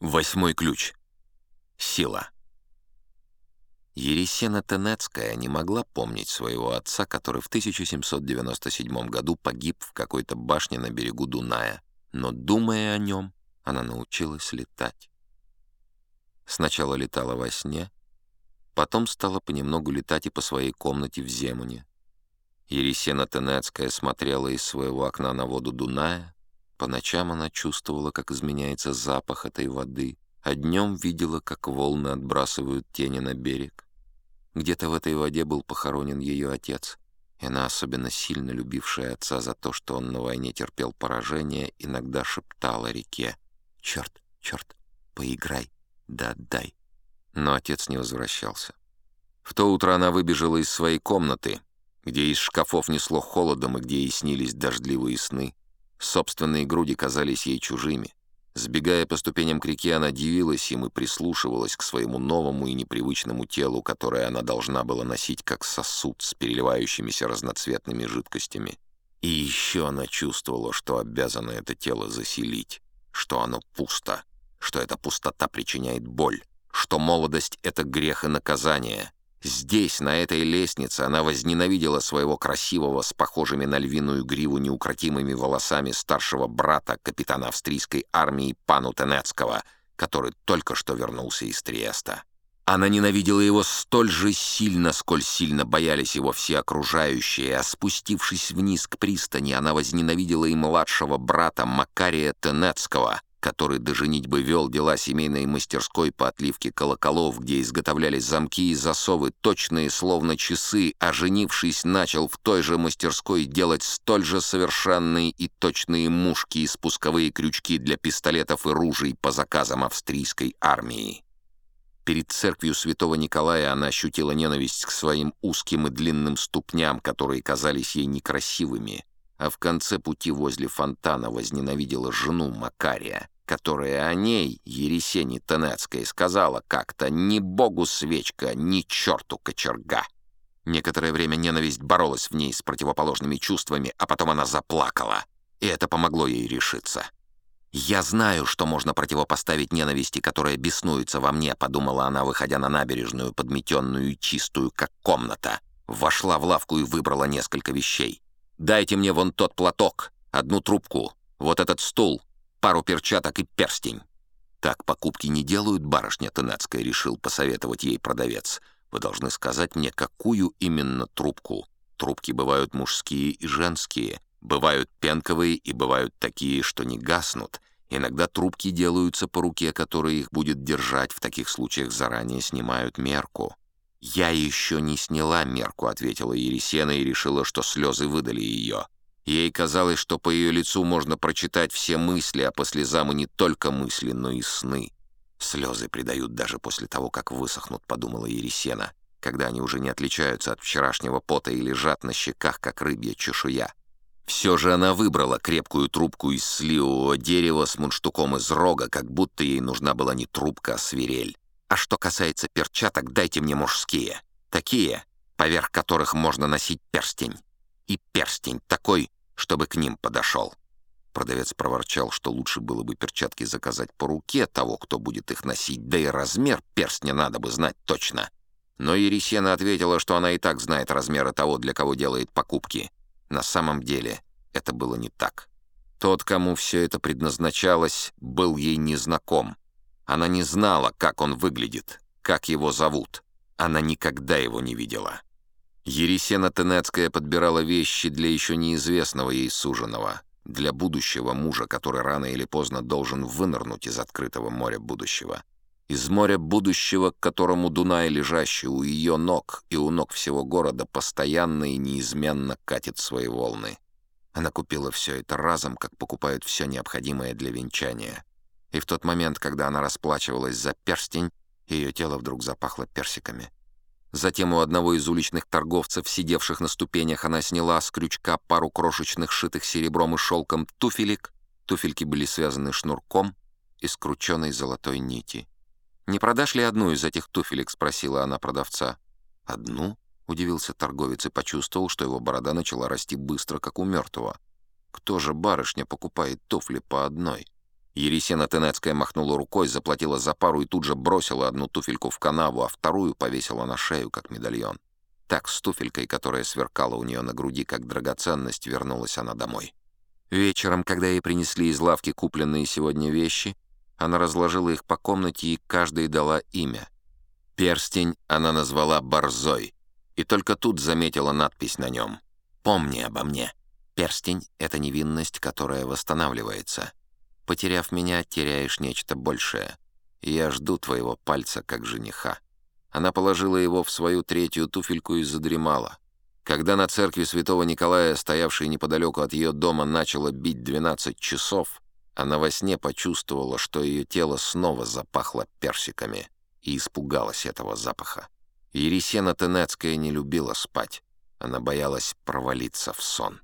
Восьмой ключ. Сила. Ересена Тенецкая не могла помнить своего отца, который в 1797 году погиб в какой-то башне на берегу Дуная, но, думая о нем, она научилась летать. Сначала летала во сне, потом стала понемногу летать и по своей комнате в Земуне. Ересена Тенецкая смотрела из своего окна на воду Дуная, по ночам она чувствовала, как изменяется запах этой воды, а днем видела, как волны отбрасывают тени на берег. Где-то в этой воде был похоронен ее отец, и она, особенно сильно любившая отца за то, что он на войне терпел поражение, иногда шептала реке «Черт, черт, поиграй, да отдай». Но отец не возвращался. В то утро она выбежала из своей комнаты, где из шкафов несло холодом и где ей снились дождливые сны, Собственные груди казались ей чужими. Сбегая по ступеням к реке, она дивилась им и прислушивалась к своему новому и непривычному телу, которое она должна была носить как сосуд с переливающимися разноцветными жидкостями. И еще она чувствовала, что обязана это тело заселить, что оно пусто, что эта пустота причиняет боль, что молодость — это грех и наказание, Здесь, на этой лестнице, она возненавидела своего красивого, с похожими на львиную гриву неукротимыми волосами старшего брата капитана австрийской армии Пану Тенецкого, который только что вернулся из Триеста. Она ненавидела его столь же сильно, сколь сильно боялись его все окружающие, а спустившись вниз к пристани, она возненавидела и младшего брата Макария Тенецкого, который до женитьбы вел дела семейной мастерской по отливке колоколов, где изготовлялись замки и засовы, точные, словно часы, а женившись, начал в той же мастерской делать столь же совершенные и точные мушки и спусковые крючки для пистолетов и ружей по заказам австрийской армии. Перед церковью святого Николая она ощутила ненависть к своим узким и длинным ступням, которые казались ей некрасивыми, а в конце пути возле фонтана возненавидела жену Макария, которая о ней, Ересени Тенецкой, сказала как-то «ни богу свечка, ни черту кочерга». Некоторое время ненависть боролась в ней с противоположными чувствами, а потом она заплакала, и это помогло ей решиться. «Я знаю, что можно противопоставить ненависти, которая беснуется во мне», — подумала она, выходя на набережную, подметенную и чистую, как комната. Вошла в лавку и выбрала несколько вещей. «Дайте мне вон тот платок, одну трубку, вот этот стул, пару перчаток и перстень. «Так покупки не делают, барышня Тенецкая», — решил посоветовать ей продавец. «Вы должны сказать мне, какую именно трубку. Трубки бывают мужские и женские, бывают пенковые и бывают такие, что не гаснут. Иногда трубки делаются по руке, которая их будет держать, в таких случаях заранее снимают мерку». «Я еще не сняла мерку», — ответила Ересена и решила, что слезы выдали ее. Ей казалось, что по ее лицу можно прочитать все мысли, а по слезам и не только мысли, но и сны. «Слезы придают даже после того, как высохнут», — подумала Ересена, когда они уже не отличаются от вчерашнего пота и лежат на щеках, как рыбья чешуя. Все же она выбрала крепкую трубку из сливового дерева с мундштуком из рога, как будто ей нужна была не трубка, а свирель. А что касается перчаток, дайте мне мужские. Такие, поверх которых можно носить перстень. И перстень такой, чтобы к ним подошел. Продавец проворчал, что лучше было бы перчатки заказать по руке того, кто будет их носить, да и размер перстня надо бы знать точно. Но Ересена ответила, что она и так знает размеры того, для кого делает покупки. На самом деле это было не так. Тот, кому все это предназначалось, был ей незнаком. Она не знала, как он выглядит, как его зовут. Она никогда его не видела. Ересена Тенецкая подбирала вещи для еще неизвестного ей суженого, для будущего мужа, который рано или поздно должен вынырнуть из открытого моря будущего. Из моря будущего, к которому Дунай, лежащий у ее ног и у ног всего города, постоянно и неизменно катит свои волны. Она купила все это разом, как покупают все необходимое для венчания. И в тот момент, когда она расплачивалась за перстень, ее тело вдруг запахло персиками. Затем у одного из уличных торговцев, сидевших на ступенях, она сняла с крючка пару крошечных шитых серебром и шелком туфелек. Туфельки были связаны шнурком из крученной золотой нити. «Не продашь ли одну из этих туфелек?» — спросила она продавца. «Одну?» — удивился торговец и почувствовал, что его борода начала расти быстро, как у мертвого. «Кто же, барышня, покупает туфли по одной?» Ересена Тенецкая махнула рукой, заплатила за пару и тут же бросила одну туфельку в канаву, а вторую повесила на шею, как медальон. Так с туфелькой, которая сверкала у нее на груди, как драгоценность, вернулась она домой. Вечером, когда ей принесли из лавки купленные сегодня вещи, она разложила их по комнате и каждой дала имя. Перстень она назвала «Борзой», и только тут заметила надпись на нем «Помни обо мне». Перстень — это невинность, которая восстанавливается. Потеряв меня, теряешь нечто большее. И я жду твоего пальца, как жениха. Она положила его в свою третью туфельку и задремала. Когда на церкви святого Николая, стоявшей неподалеку от ее дома, начало бить 12 часов, она во сне почувствовала, что ее тело снова запахло персиками, и испугалась этого запаха. Ересена Тенецкая не любила спать. Она боялась провалиться в сон.